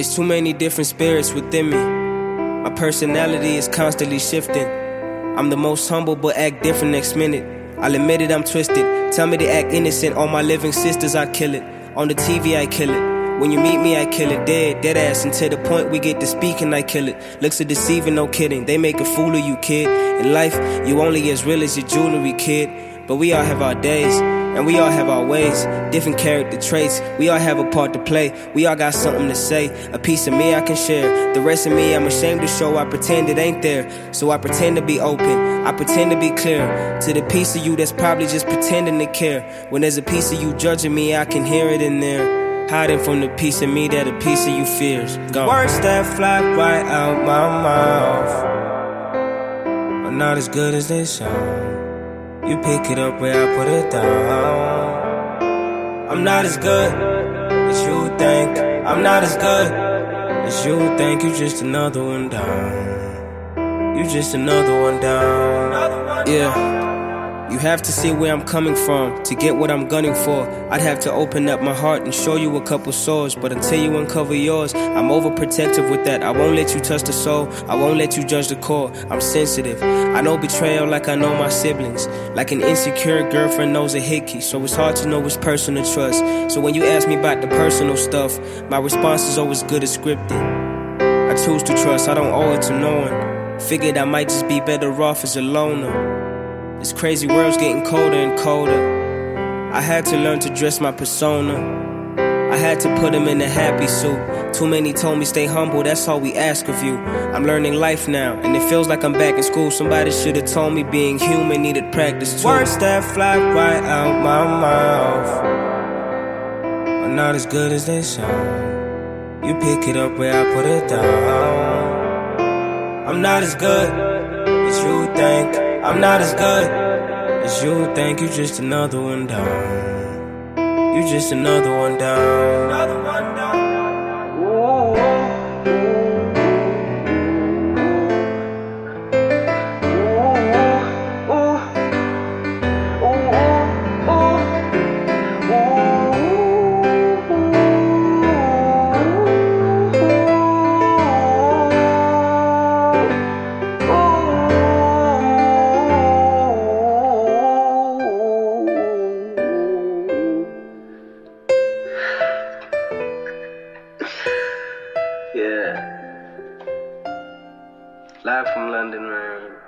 It's too many different spirits within me. My personality is constantly shifting. I'm the most humble, but act different next minute. I'll admit it, I'm twisted. Tell me to act innocent. All my living sisters, I kill it. On the TV, I kill it. When you meet me, I kill it dead, dead ass. To the point we get to speaking, I kill it. Looks are deceiving, no kidding. They make a fool of you, kid. In life, you only as real as your jewelry, kid. But we all have our days, and we all have our ways. Different character traits, we all have a part to play. We all got something to say. A piece of me I can share. The rest of me I'm ashamed to show. I pretend it ain't there. So I pretend to be open. I pretend to be clear. To the piece of you that's probably just pretending to care. When there's a piece of you judging me, I can hear it in there. Hiding from the piece of me that a piece of you fears. Gone. Words that fly right out my mouth are not as good as they sound. You pick it up where I put it down. I'm not as good as you think. I'm not as good as you think. You just another one down. You just another one down. Yeah. You have to see where I'm coming from to get what I'm gunning for. I'd have to open up my heart and show you a couple sores, but until you uncover yours, I'm overprotective with that. I won't let you touch the soul, I won't let you judge the core. I'm sensitive. I know betrayal like I know my siblings. Like an insecure girlfriend knows a hickey, so it's hard to know which person to trust. So when you ask me about the personal stuff, my response is always good as scripted. I choose to trust, I don't owe it to no one. Figured I might just be better off as a loner. This crazy world's getting colder and colder. I had to learn to dress my persona. I had to put him in a happy suit. Too many told me stay humble, that's all we ask of you. I'm learning life now, and it feels like I'm back in school. Somebody should have told me being human needed practice too. Words that fly right out my mouth are not as good as they sound. You pick it up where I put it down. I'm not as good as you think. I'm not as good as you think. You just another one down. You just another one down. Live from London, man.